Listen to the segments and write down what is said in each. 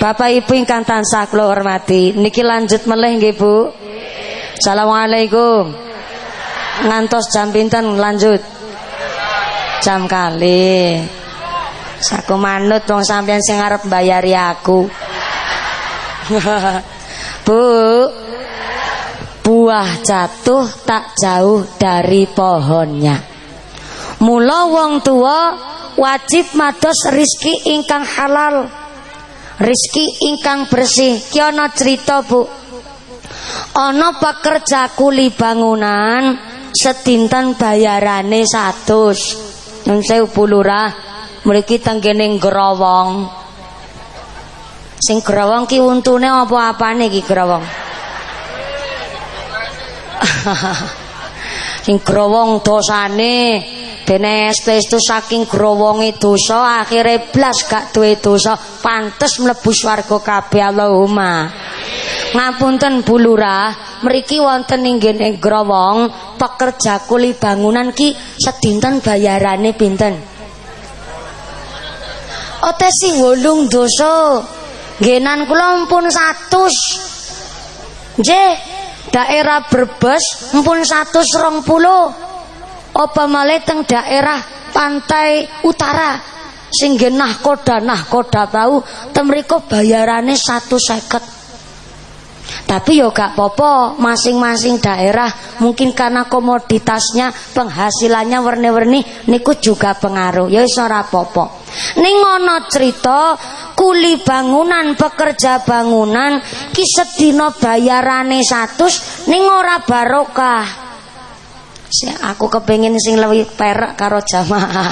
Bapak Ibu ingkang tansah kula hormati, niki lanjut meleh nggih Bu. Assalamualaikum. Ngantos jam pinten lanjut? Jam kali. Saku manut wong sampean sing arep mbayari aku. Bu. Buah jatuh tak jauh dari pohonnya. Mula wong tua wajib mados rizki ingkang halal rizki ingkang bersih. Ki ana cerita Bu? Ana pekerja kuli bangunan sedinten bayarane 100 nun sewu lurah mriki tenggene growong sing growong ki untune apa-apane ki growong sing growong dosane dene itu saking growonge dosa akhire blas gak duwe dosa pantes mlebu swarga kabeh Allahumma. Ngapunten Bu Lurah mriki wonten ing ngene growong pekerja kuli bangunan ki sedinten bayarane pinten? Ote sing wolung dosa? Genan kula mpun 100 Nggih daerah Brebes mpun 120 apa malih teng daerah pantai utara? Sing nah koda nah koda tahu temriko bayarane satu seket. Tapi yo gak popo masing-masing daerah mungkin karena komoditasnya penghasilannya warni-warni niku juga pengaruh. Ya ora popo ning cerita kuli bangunan pekerja bangunan ki bayarane 100 ning ora barokah aku kepingin sing lebih perak karo jamaah.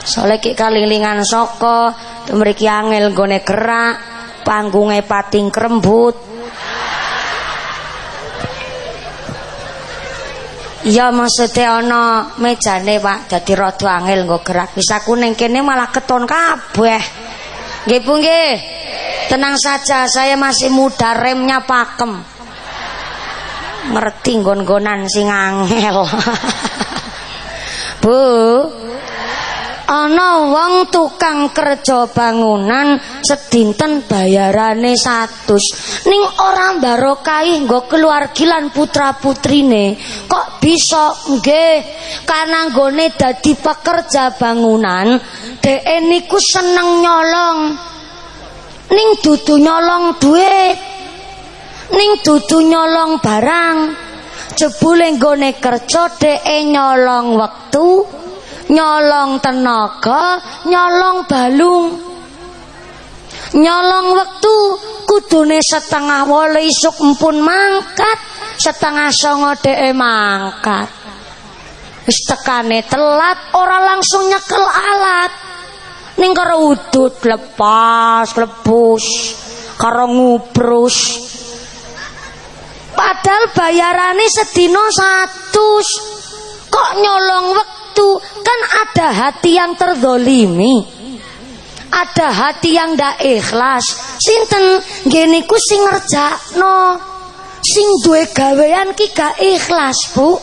Soalnya ki kalilingan soko mriki angel gone gerak panggunge pating krembut. Ya maksudnya ana mejane Pak dadi rada angel nggo gerak. Bisa aku kene malah keton kabeh. Nggih. Tenang saja saya masih muda remnya pakem ngerti nggon-nggonan sing angel. Bu, ana wong tukang kerja bangunan sedinten bayarane 100 ning ora barokahi nggo keluarga lan putra-putrine kok bisa? Nggih karena nggone dadi pekerja bangunan dhek niku seneng nyolong. Ning dudu nyolong duit ning dudu nyolong barang jebule nggone kerja dheke nyolong wektu nyolong tenaga nyolong balung. Nyolong wektu kudune setengah wole isuk empun mangkat setengah songo dheke mangkat. Wis tekane telat ora langsung nyekel alat. Ning karo udut lepas lebus karo ngubrus Padahal bayarane sedino satu. Kok nyolong waktu? Kan ada hati yang terzolimi. Ada hati yang ndak ikhlas. Sinten gini ku sing ngerjakno. Sing duwe gawean ki gak ikhlas, Bu.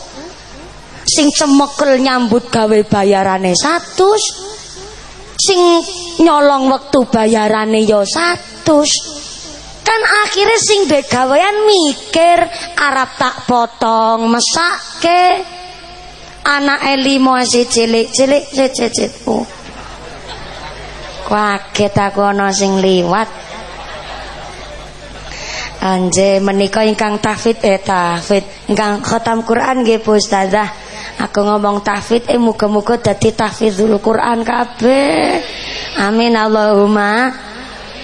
Sing cemekel nyambut gawe bayarane satu. Sing nyolong waktu bayarane yo satu kan akhirnya sing begawean mikir Arab tak potong mesake anak elimo si cilik cilik cilik cilik oh. kaget aku ana sing liwat Anje menika ingkang tahfid eh tahfid ingkang khatam Quran nggih Bu Ustazah. Aku ngomong tahfid eh muga-muga dadi tahfidzul Quran kabeh. Amin Allahumma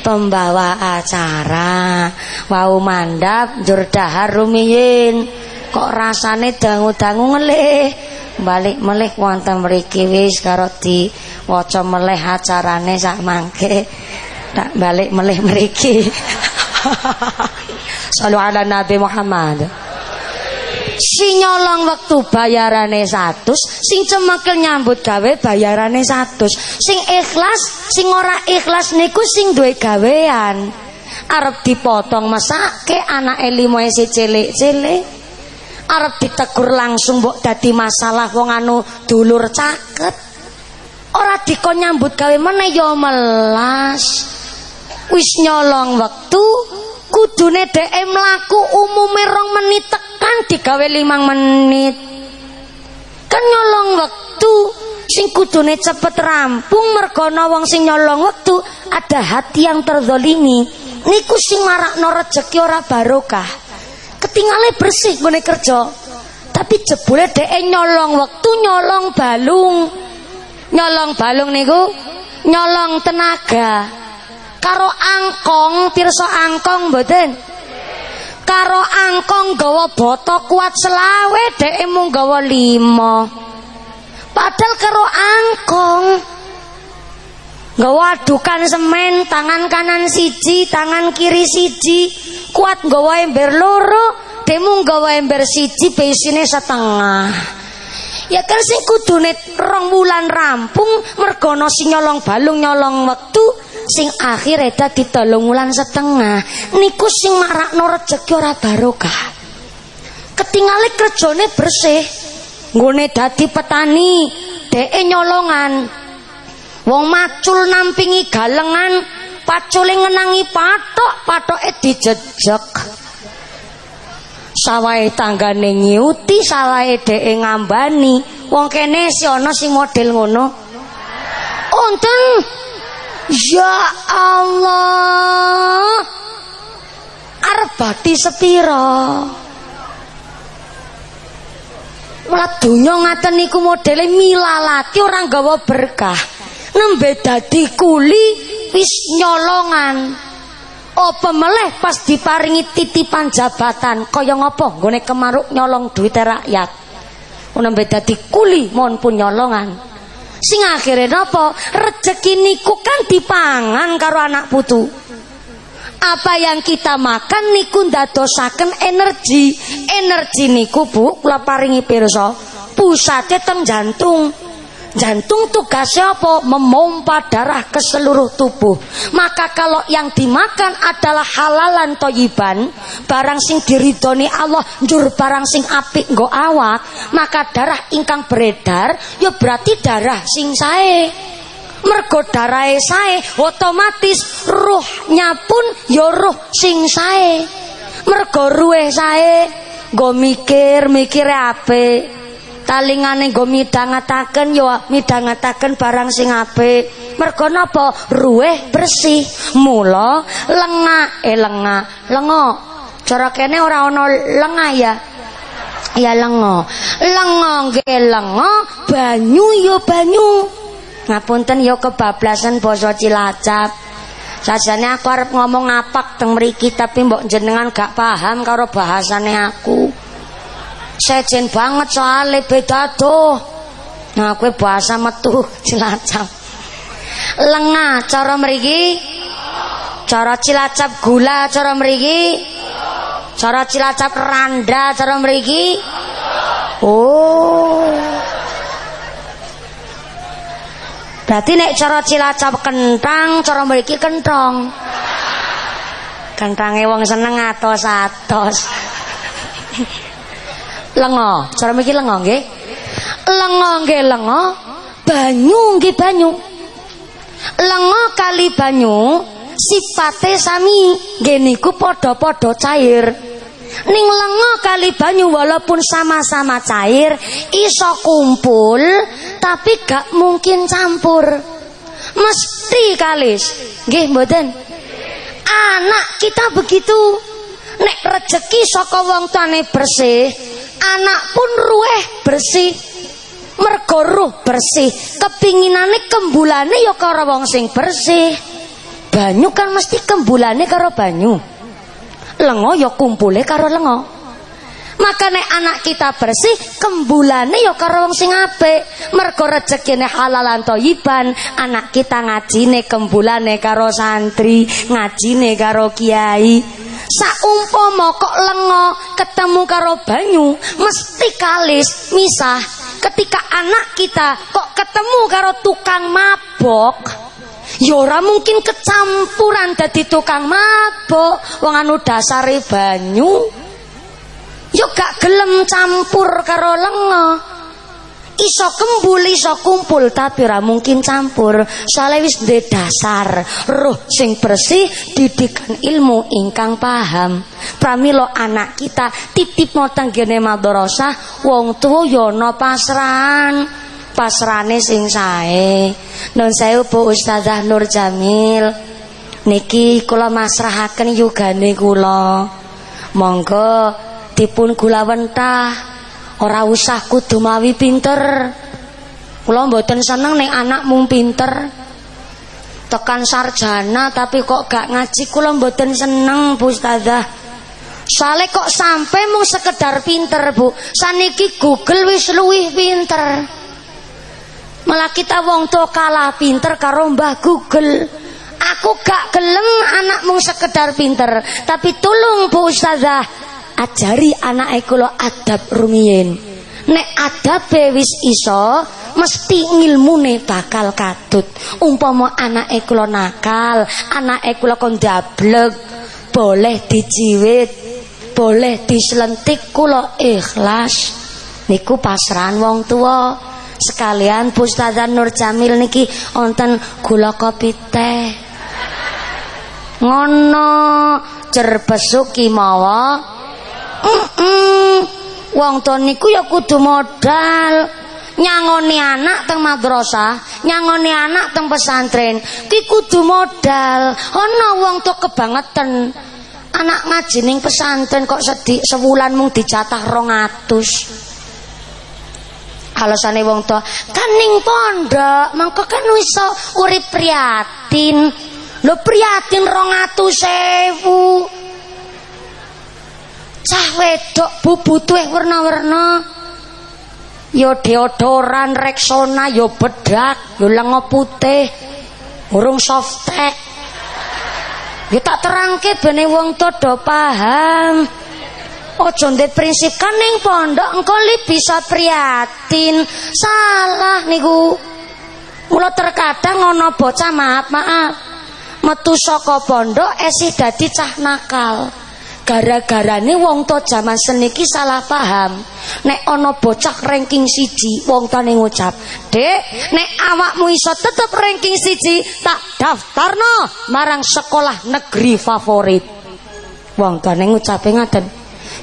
pembawa acara. Wau mandap jur dahar rumiyin. Kok rasane dangu-dangu ngelih? Balik melih wonten mriki wis karo di waca melih acarane sak mangke. Tak balik melih mriki. Sallu ala Nabi Muhammad si nyolong waktu bayarane satu sing cemekel nyambut gawe bayarane satu sing ikhlas sing ora ikhlas niku sing duwe gawean. Arep dipotong mesake anake limo isi cilik-cilik. Arep ditegur langsung mbok dadi masalah wong anu dulur caket. Ora dikon nyambut gawe meneh ya melas. Wis nyolong wektu kudune dhek mlaku umume rong menit tekan digawe limang menit. Kan nyolong wektu sing kudune cepet rampung mergono wong sing nyolong wektu ada hati yang terzolimi. Niku sing marakno rejeki ora barokah. Ketingale bersih ngene kerja. Tapi jebule dhek nyolong wektu nyolong balung. Nyolong balung niku nyolong tenaga. Karo angkong pirsa angkong mboten karo angkong gawa boto kuat selawe dhek mung gawa lima. Padahal karo angkong gawa adukan semen tangan kanan siji tangan kiri siji kuat gawa ember loro demu gawa ember siji besine setengah. Ya kan sing kudune rong wulan rampung sing nyolong balung nyolong wektu sing akhir dadi telung wulan setengah. Niku sing marakno rejeki ora barokah. Ketingale kerjane bersih nggone dadi petani dheke nyolongan. Wong macul nampingi galengan pacule ngenangi patok patoke dijejek sawahe tanggane nyiuti sawahe dheke ngambani. Wong kene si ana sing model ngono. Unten Ya Allah. Arep bati sepira Mula donya ngaten niku modele milalati orang gawa berkah. Nembe dadi kuli wis nyolongan. Apa meleh pas diparingi titipan jabatan? Kaya ngopo nggone kemaruk nyolong duit rakyat? Nembe dadi kuli mohon pun nyolongan sing akhirnya napa rezeki niku kan dipangan karo anak putu. Apa yang kita makan niku ndadosaken energi. Energi niku bu kula paringi pirsa pusate teng jantung Jantung tugasnya apa? Memompa darah ke seluruh tubuh. Maka kalau yang dimakan adalah halalan toyiban, barang sing diridoni Allah, jur barang sing apik nggo awak, maka darah ingkang beredar, ya berarti darah sing sae. Mergo darahe sae, otomatis ruhnya pun ya ruh sing sae. Mergo ruwe sae, nggo mikir, mikire apik talingane nggo midhangetaken yo midhangetaken barang sing apik. Mergo napa? Ruweh bersih. Mula lengah eh lengah lengo. Cara kene ora ana lengah ya? Ya lengo. Lengo nggih lengo. Banyu yo banyu. Ngapunten yo kebablasan basa Cilacap. Sajane aku arep ngomong ngapak teng mriki tapi mbok jenengan gak paham karo bahasane aku. Sejen banget soalnya beda tuh nah gue bahasa metu cilacap. Lengah cara merigi. Cara cilacap gula cara merigi. Cara cilacap randa cara merigi. Oh. Berarti nek cara cilacap kentang cara merigi kentong kentangnya wong seneng atos-atos lengo. Cara mikir lengo nggih? Lengo nggih lengo. Banyu nggih banyu. Lengo kali banyu sifate sami. Nggih niku padha-padha cair. Ning lengo kali banyu walaupun sama-sama cair iso kumpul tapi gak mungkin campur. Mesti kalis nggih mboten? Anak kita begitu. Nek rejeki saka wong tuane bersih anak pun ruweh bersih. Mergo ruh bersih. Kepinginane kembulane ya karo wong sing bersih. Banyu kan mesti kembulane karo banyu. Lengo ya kumpule karo lengo makane anak kita bersih kembulane ya karo wong sing apik. Mergo rezekine halalan thayyiban anak kita ngajine kembulane karo santri ngajine karo kiai. Saumpama kok lengo ketemu karo banyu mesti kalis misah. Ketika anak kita kok ketemu karo tukang mabok ya ora mungkin kecampuran dadi tukang mabok. Wong anu dasare banyu yo gak gelem campur karo lengo iso kembul iso kumpul tapi ora mungkin campur. Soalnya wis de dasar roh sing bersih didikan ilmu ingkang paham. Pramilo anak kita titip mau tanggene madrasah wong tua yono pasran pasrane sing sae. Non saya Bu Ustazah Nur Jamil. Niki kula masrahaken yugane kula. Monggo dipun gula wentah Ora usah kudu mawi pinter. Kula mboten seneng ning anak mung pinter. Tekan sarjana tapi kok gak ngaji kula mboten seneng Bu Ustazah. Kok sampai mung sekedar pinter Bu. Saniki Google wis luwih pinter. Malah kita wong tua kalah pinter karo Mbah Google. Aku gak gelem anak mung sekedar pinter, tapi tolong Bu Ustazah ajari anak kula adab rumiyin. Nek adab wis iso mesti ngilmune bakal katut umpama anak kula nakal anak kula kon boleh dijiwit boleh diselentik kula ikhlas. Niku pasrahan wong tua sekalian Ustazah Nur Jamil niki wonten gula kopi teh. Ngono cerbesuk mawa Wong to niku ya kudu modal. Nyangoni anak teng madrasah, nyangoni anak teng pesantren, ki kudu modal. Ana wong to kebangetan. Anak ngaji ning pesantren kok sedih sewulan mung dicatah 200. Alasane wong tua kan ning pondok, mengko kan iso urip priatin. Lho priatin 200.000 cah wedok bubutuhe warna-warna ya deodoran Rexona ya bedak ya lengo putih urung softek ya tak terangke bene wong to do paham Ojo ndek prinsip kan ning pondok engko li bisa priatin. Salah niku. Mula terkadang ana bocah maaf maaf metu saka pondok esih dadi cah nakal gara-garane wong to jaman seniki salah paham. Nek ana bocah ranking siji wong tane ngucap dek nek awakmu iso tetep ranking siji tak daftarno marang sekolah negeri favorit. Wong tane ngucape ngaten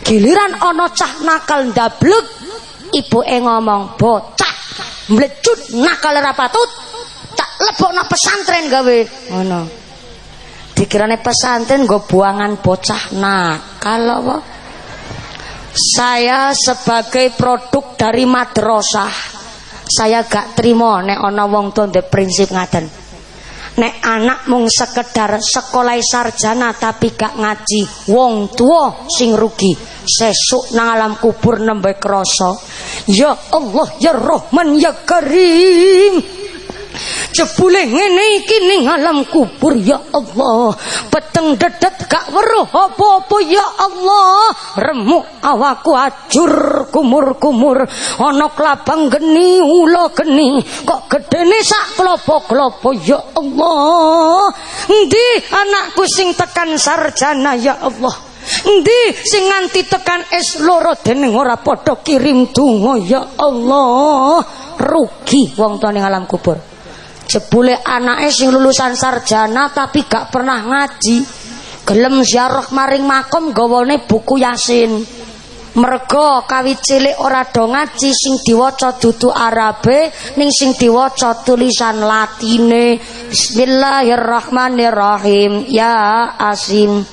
giliran ana cah nakal ndablek. Ibuke ngomong bocah mlecut nakal ora patut tak lebokno pesantren gawe. Ngono dikirane pesantren gue buangan bocah nakal apa? Saya sebagai produk dari madrasah. Saya gak terima nek ana wong tuh prinsip ngaten. Nek anak mung sekedar sekolah sarjana tapi gak ngaji wong tua sing rugi. Sesuk nang alam kubur nembe kroso ya Allah ya Rahman ya Karim Jebule ngene iki ning alam kubur ya Allah. Peteng dedet gak weruh apa-apa ya Allah. Remuk awaku ajur kumur-kumur. Ana klabang geni ula geni. Kok gedene sak klopo-klopo ya Allah. Endi anakku sing tekan sarjana ya Allah. Endi sing nganti tekan es loro dening ora padha kirim donga ya Allah. Rugi wong tuane alam kubur. Jebule anake sing lulusan sarjana tapi gak pernah ngaji. Gelem ziarah maring makom gawane buku Yasin. Mergo kawit cilik ora do ngaji sing diwaca dudu Arabe ning sing diwaca tulisan Latine. Bismillahirrahmanirrahim. Ya Asin.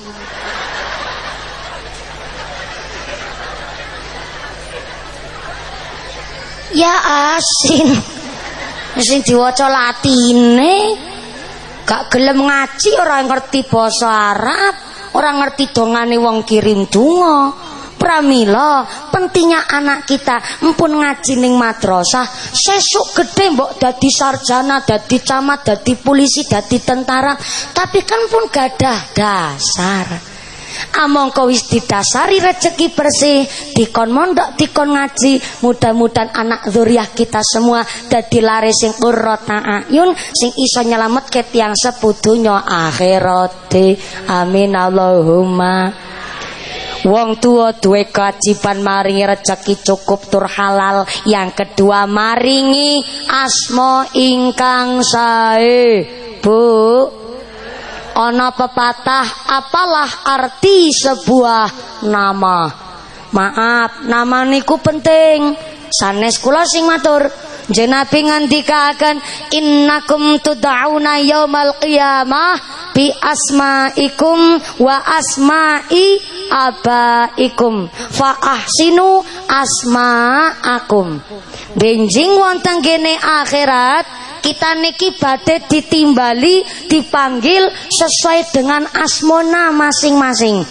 Ya Asin sing diwaca latine. Gak gelem ngaji ora ngerti basa Arab ora ngerti dongane wong kirim donga. Pramila pentingnya anak kita empun ngaji ning madrasah. Sesuk gede mbok dadi sarjana dadi camat dadi polisi dadi tentara. Tapi kan pun gadah dasar among kau wis didasari rezeki bersih dikon mondok dikon ngaji mudah-mudahan anak zuriah kita semua dadi laris sing qurrata ayun sing iso nyelametke tiang sepudunya akhirat amin Allahumma Wong tua duwe kewajiban maringi rezeki cukup tur halal. Yang kedua maringi asmo ingkang sae. Bu, ana pepatah apalah arti sebuah nama. Maaf, nama niku penting. Sanes kula sing matur. Jenabi ngandikaken innakum tud'auna yaumal qiyamah bi asmaikum wa asma'i abaikum fa ahsinu asma'akum. Benjing wonten kene akhirat kita niki badhe ditimbali dipanggil sesuai dengan asmona masing-masing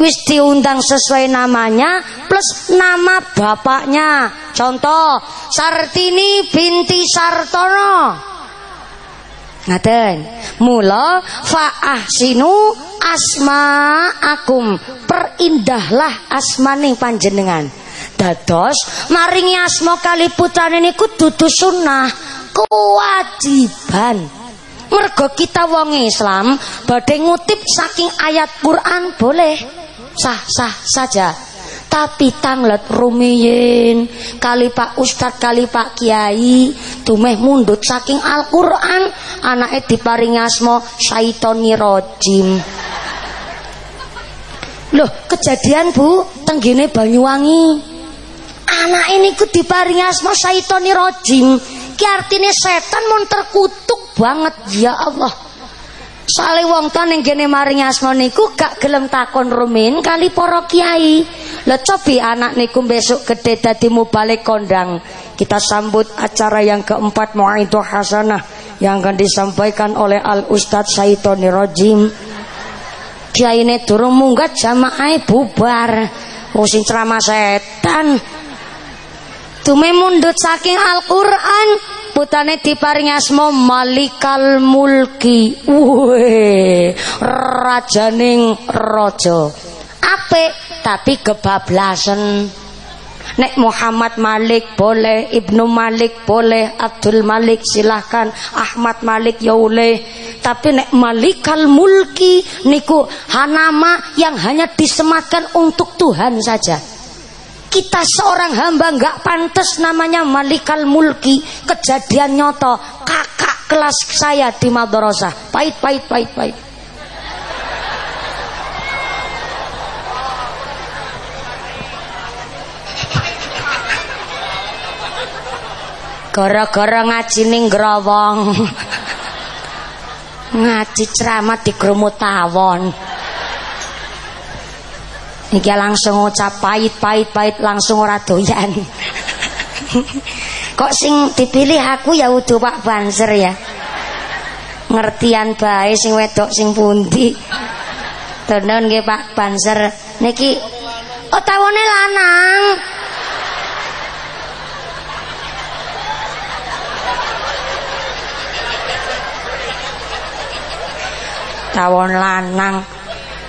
wis diundang sesuai namanya plus nama bapaknya contoh Sartini binti Sartono Ngaten. Mula faahsinu asma akum. Perindahlah asmane panjenengan. Dados maringi asma kali putrane niku dudu sunnah, kewajiban. Mergo kita wong Islam badhe ngutip saking ayat Quran boleh. Sah-sah saja. Tapi tanglet rumiyin kali Pak Ustad kali Pak Kiai tumeh mundut saking Al-Quran anaknya diparing asmo syaitoni rojim loh kejadian bu tenggine Banyuwangi. Anak ini ku diparing asmo syaitoni rojim ki artinya setan mon terkutuk banget ya Allah Soale wong ta ning kene maring asma niku gak gelem takon rumin kali para kiai. Lah cobi anak niku besok gede dadi mubalik kondang. Kita sambut acara yang keempat itu Hasanah yang akan disampaikan oleh Al Ustadz Saitoni Rojim. Kiai ini turun munggah jamaah bubar. Musim ceramah setan. Tume mundut saking Al-Quran putane diparing asma Malikal Mulki. Weh, rajaning raja. Ape tapi kebablasan. Nek Muhammad Malik boleh, Ibnu Malik boleh, Abdul Malik silahkan, Ahmad Malik ya boleh. Tapi nek Malikal Mulki niku hanama yang hanya disematkan untuk Tuhan saja kita seorang hamba nggak pantas namanya Malikal Mulki. Kejadian nyoto kakak kelas saya di madrasah. Pahit pahit pahit pahit. Gara-gara ngaji ning growong ngaji ceramah di tawon Iki langsung ngucap pahit pahit pahit langsung ora doyan. Kok sing dipilih aku ya udah Pak Banser ya. Ngertian bae sing wedok sing pundi. Tenan nggih Pak Banser. Niki oh tawone lanang. Tawon lanang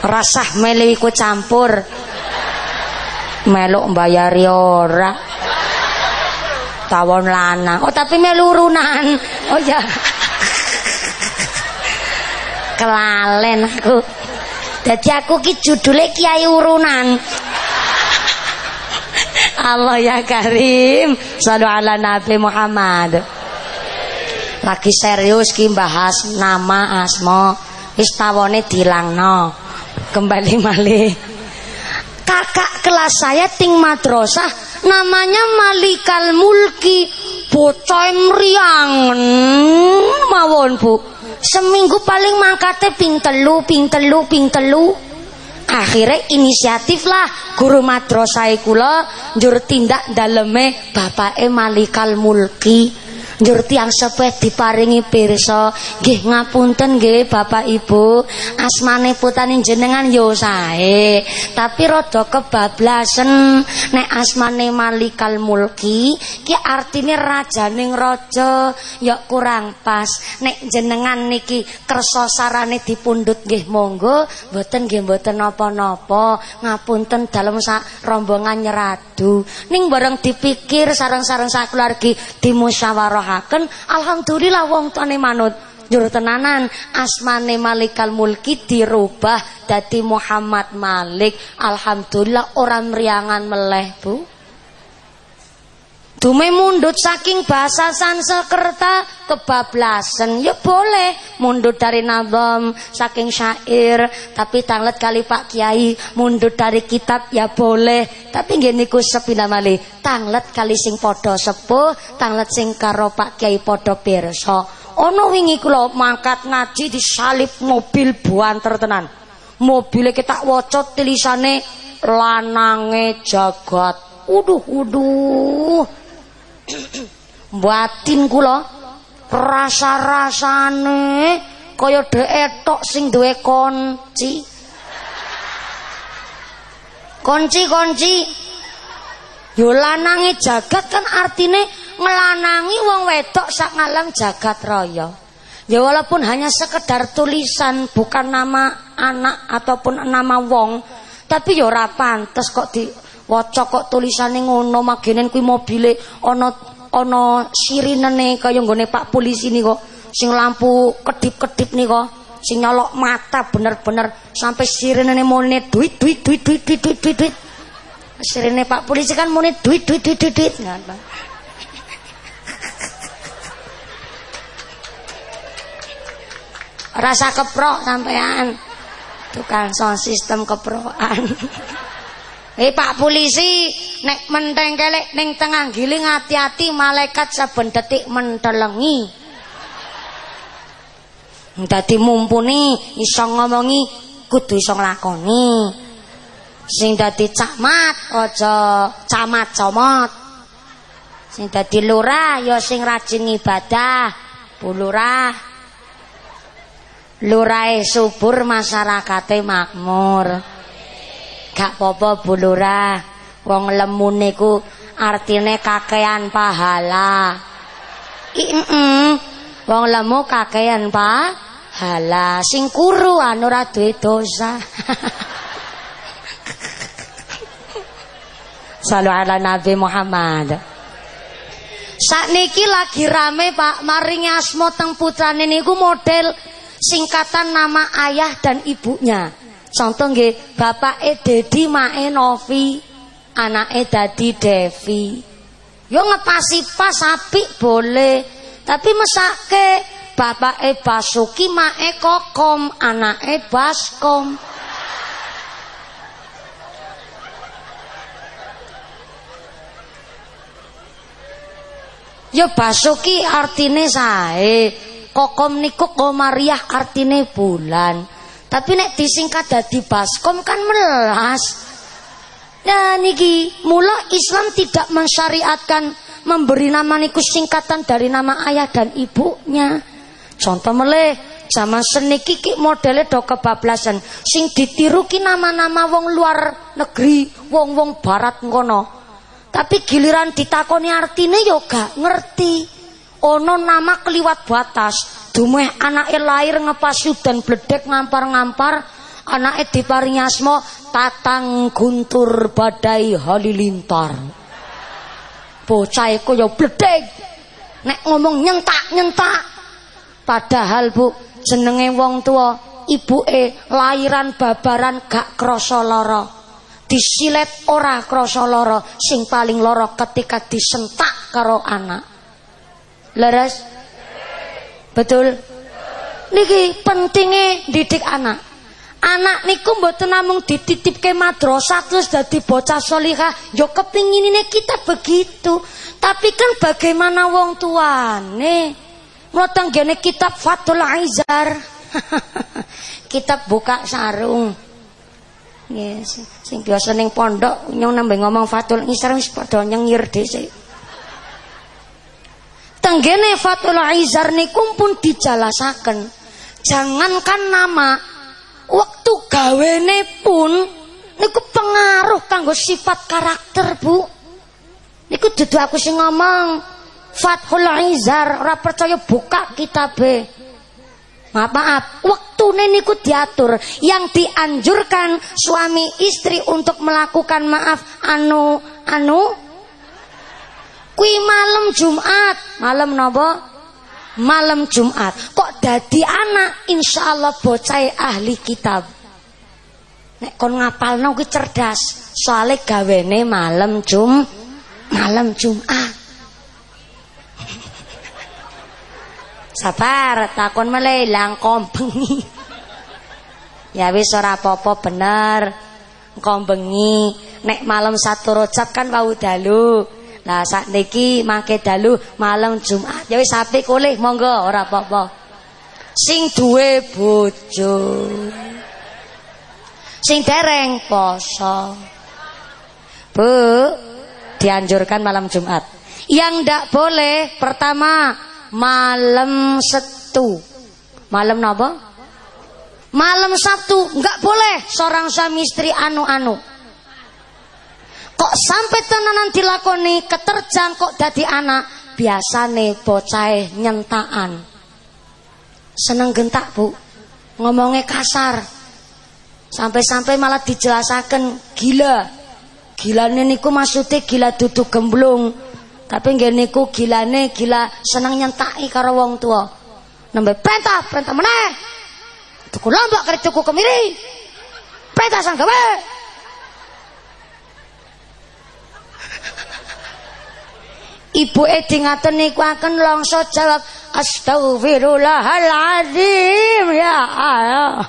rasah melu campur. Meluk mbayari ora. Tawon lanang. Oh tapi melu urunan oh ya kelalen aku. Jadi aku ki judulnya kiai urunan. Allah ya Karim. Sallu ala Nabi Muhammad. Lagi serius ki bahas nama asmo istawone dilangno kembali malih. Kakak kelas saya ting madrasah namanya Malikal Mulki bocah mriangen. Mawon Bu. Seminggu paling mangkate ping telu ping telu ping telu. Akhirnya inisiatif lah guru madrasah kula njur tindak daleme bapake Malikal Mulki njur tiang sepeh diparingi pirsa. Nggih ngapunten nggih Bapak Ibu. Asmane putane jenengan yo sae. Tapi rada kebablasen. Nek asmane Malikal Mulki ki artine rajaning raja ya kurang pas. Nek jenengan niki kersa sarane dipundhut nggih monggo mboten nggih mboten napa-napa. Ngapunten dalem sak rombongan nyeradu. Ning bareng dipikir sareng-sareng sak keluarga dimusyawarah nuwuhaken alhamdulillah wong tuane manut Jur tenanan asmane Malikal Mulki dirubah dadi Muhammad Malik. Alhamdulillah orang meriangan meleh, Bu. Dume mundut saking bahasa Sanskerta kebablasan. Ya boleh mundut dari nazam saking syair tapi tanglet kali Pak Kiai mundut dari kitab ya boleh. Tapi nggih niku sepindah malih tanglet kali sing padha sepuh tanglet sing karo Pak Kiai padha pirsa. Ana wingi kula mangkat ngaji disalip mobil buanter tenan. Mobile kita waca tulisane lanange jagat. Uduh uduh batin kula. Rasa-rasane kaya dheetok sing duwe kunci. Kunci-kunci. Yo lanange jagat kan artine ngelanangi wong wedok sak ngalam jagat raya. Ya walaupun hanya sekedar tulisan bukan nama anak ataupun nama wong tapi yo ora pantes kok di Waca kok tulisane ngono magenen kuwi mobile ana ana sirinene kaya nggone Pak polisi nih kok. Sing lampu kedip-kedip nika sing nyolok mata bener-bener. Sampai sirinene mone duit duit duit duit duit duit duit, duit. sirine Pak polisi kan monet duit duit duit duit, duit. Nah, rasa keprok sampean. Tukang sound system keprokan. Eh Pak polisi, nek menteng kelek ning tengah giling hati-hati malaikat saben detik mentelengi. Dadi mumpuni iso ngomongi kudu iso nglakoni. Sing dadi camat aja camat comot. Sing dadi lurah ya sing rajin ibadah, Bu lurah. Lurahe subur masyarakate makmur. Gak apa-apa Bu Lurah. Wong lemu niku artine kakean pahala. Heeh. Wong lemu kakean pahala. Sing kuru anu ora duwe dosa. Salu ala Nabi Muhammad. Sakniki lagi rame Pak maring asma teng putrane niku model singkatan nama ayah dan ibunya. Contoh nggih, bapake Dedi mae Novi, anake dadi Devi. Yo ngepasi pas apik boleh, tapi mesake bapake Basuki mae Kokom, anake Baskom. Yo Basuki artine sae, Kokom niku Komariah artine bulan. Tapi nek disingkat dadi baskom kan melas. Nah niki mula Islam tidak mensyariatkan memberi nama niku singkatan dari nama ayah dan ibunya. Contoh meleh zaman seniki ki modele do kebablasan sing ditiru ki nama-nama wong luar negeri, wong-wong barat ngono. Tapi giliran ditakoni artine yo gak ngerti. Ono nama keliwat batas, Dumeh anake lahir ngepasu dan bledek ngampar-ngampar, anake diparingi asma Tatang Guntur Badai Halilintar. Bocah iku ya bledek. Nek ngomong nyentak-nyentak. Padahal Bu, jenenge wong tua, ibuke lahiran babaran gak krasa lara. Disilet ora krasa lara, sing paling lara ketika disentak karo anak. Leres? Betul? Niki pentingnya didik anak. Anak niku mboten namung dititipke madrasah terus dadi bocah salihah, yo kepinginine kita begitu. Tapi kan bagaimana wong tuane? Mula gene kitab Fathul Aizar. kitab buka sarung. Yes, sing biasa ning pondok nyong nambah ngomong Fathul Aizar wis padha nyengir dhisik. Tenggene Fatul Aizar niku pun dijelasaken. Jangankan nama, waktu gawene pun niku pengaruh kanggo sifat karakter, Bu. Niku dudu aku sing ngomong. Fathul Aizar ora percaya buka kitabe. Maaf, maaf, waktu niku diatur yang dianjurkan suami istri untuk melakukan maaf anu anu Kui malam Jumat, malam nopo? malam Jumat. Kok dadi anak insyaallah bocah ahli kitab. Nek kon ngapalno kuwi cerdas. Soale gawene malam Jum malam Jumat. Sabar, takon meleh langkom bengi. Ya wis ora apa-apa bener. Engko bengi nek malam satu rojab kan wau dalu. Lah niki mangke dalu malam Jumat. Ya wis apik monggo ora apa-apa. Sing duwe bojo. Sing dereng poso. Bu, dianjurkan malam Jumat. Yang ndak boleh pertama malam setu. Malam napa? Malam Sabtu nggak boleh seorang suami istri anu-anu. Kok sampai tenanan dilakoni keterjang kok dadi anak biasane bocah nyentaan. Seneng gentak bu, ngomongnya kasar. Sampai-sampai malah dijelasakan gila. Gilane niku maksudnya gila duduk gemblung. Tapi nggih niku gilane gila seneng nyentaki karo wong tua. Nembe perintah, perintah meneh. Tuku lombok kare tuku kemiri. Perintah sang. Ibu Edi ngaten niku akan longso jawab Astagfirullahaladzim ya Allah.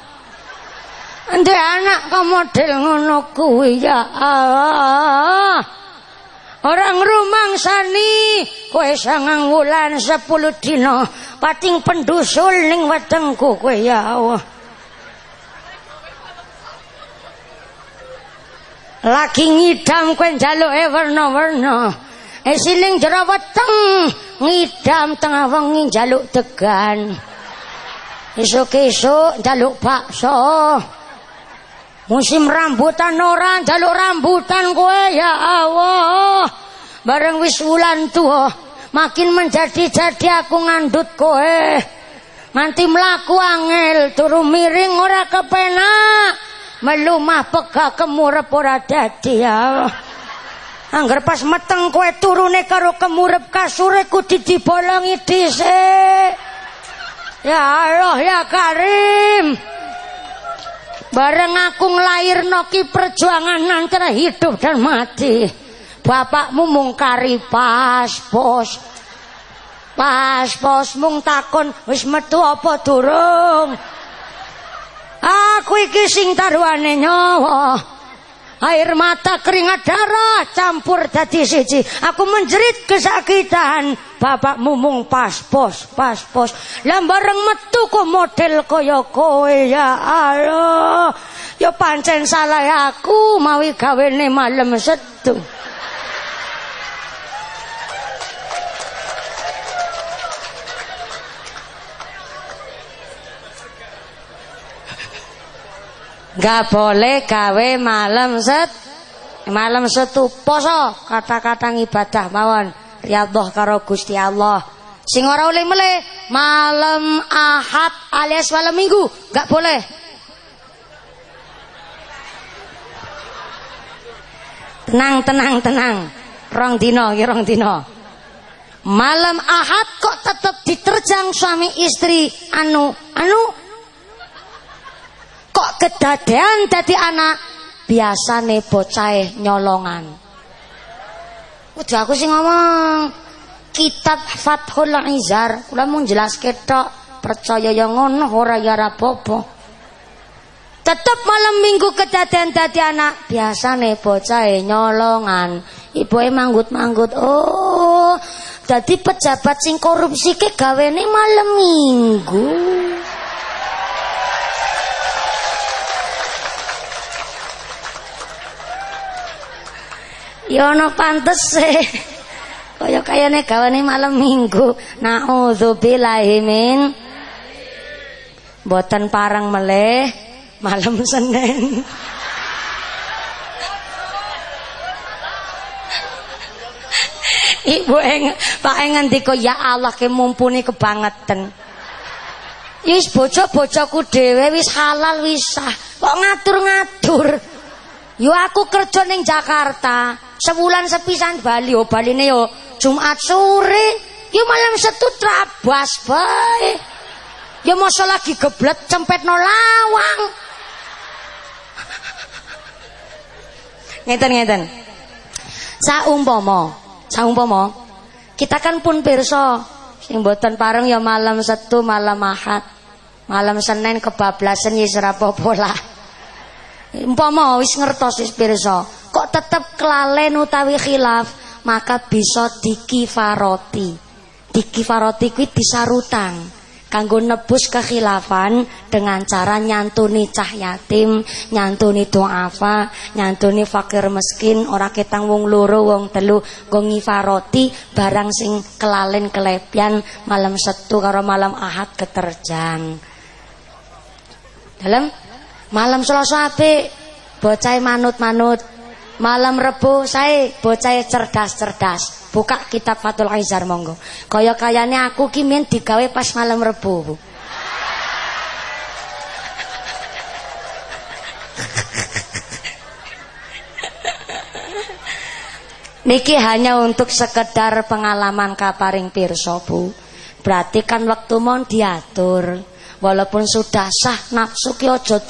Ndek anak kok model ngono kuwi ya Allah. Orang rumang sani kowe sangang wulan sepuluh dino pating pendusul ning wetengku kowe ya Allah. Lagi ngidam kowe njaluke warna-warna. Eh siling jero weteng ngidam tengah wengi njaluk degan. Esuk-esuk njaluk bakso. Musim rambutan orang jaluk rambutan kowe ya Allah. Bareng wis wulan tuwa makin menjadi-jadi aku ngandut kowe. Nanti melaku angel turu miring ora kepenak. Melumah pega kemurep ora dadi ya. Angger pas meteng kowe turune karo kemurep kasure kudu dibolongi dhisik. Ya Allah ya Karim. Bareng aku nglairno ki perjuangan antara hidup dan mati. Bapakmu mungkari pas pos. Pas pos mung takon wis metu apa durung. Aku iki sing taruhane nyawa. Air mata keringat darah campur dadi siji. Aku menjerit kesakitan. Bapak mumung pas pos, pas pos. Metu ku model kaya kowe ya Allah. Ya pancen salah aku mawi gawene malam setu. Gak boleh gawe malam set malam setu poso kata-kata ibadah mawon riyadhah karo Gusti Allah. Sing ora oleh mele malam Ahad alias malam Minggu gak boleh. Tenang tenang tenang. Rong dino ya rong dino. Malam Ahad kok tetap diterjang suami istri anu anu Kok kedadean dadi anak biasane bocah nyolongan. Udah aku sih ngomong kitab Fathul Izar, kula mau jelas ketok percaya yang ngono ora ya rapopo. Tetep malam minggu kedadean dadi anak biasane bocah nyolongan. Ibu manggut-manggut. Oh, dadi pejabat sing korupsi ke gawene malam minggu. Ya ana pantese. Kaya kayane gawane malam Minggu. Nauzubillahi min Boten parang meleh malam Senin. Ibu eng Pak eng ngendika ya Allah ke mumpuni kebangetan. Wis bojo-bojoku dhewe wis halal wis sah. Kok ngatur-ngatur. Yo aku kerja ning Jakarta. Sebulan sepisan Bali oh Baline yo Jumat sore Ya malam setu trabas bae. Ya masa lagi geblet cempet no lawang. ngeten ngeten. Saumpama, saumpama kita kan pun pirsa sing mboten pareng ya malam setu, malam Ahad. Malam Senin kebablasan ya ora. Umpama wis ngertos wis pirsa, kok tetep kelalen utawi khilaf, maka bisa dikifaroti. Dikifaroti kuwi disarutang kanggo nebus kekhilafan dengan cara nyantuni cah yatim, nyantuni duafa, nyantuni fakir miskin, ora ketang wong loro, wong telu, go ngifaroti barang sing kelalen kelepian malam setu karo malam ahad keterjang. Dalam malam Selasa apik, bocah manut-manut. Malam Rebo saya bocah cerdas-cerdas. Buka kitab Fatul Aizar monggo. Kaya kayane aku ki men digawe pas malam Rebo, Bu. Niki hanya untuk sekedar pengalaman kaparing pirsa, Bu. Berarti kan waktu mon diatur. Walaupun sudah sah nafsu ki aja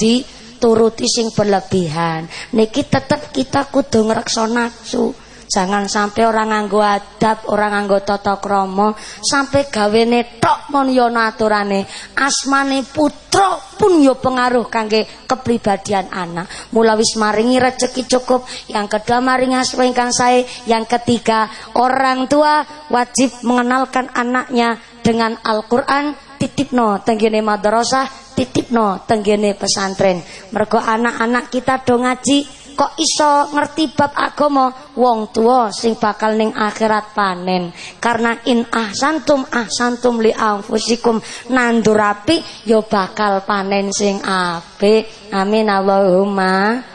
dituruti sing berlebihan. Niki tetap kita kudu ngrekso nafsu. Jangan sampai orang nganggo adab, orang nganggo tata krama, sampai gawene tok mon yo aturane. Asmane putra pun yo pengaruh kangge kepribadian anak. Mula wis maringi rezeki cukup, yang kedua maringi asma ingkang sae, yang ketiga orang tua wajib mengenalkan anaknya dengan Al-Qur'an titipno tenggene madrasah, titipno tenggene pesantren. Mergo anak-anak kita do ngaji kok iso ngerti bab agama? Wong tua sing bakal ning akhirat panen. Karena in ahsantum ahsantum li anfusikum. Nandur api yo bakal panen sing apik. Amin Allahumma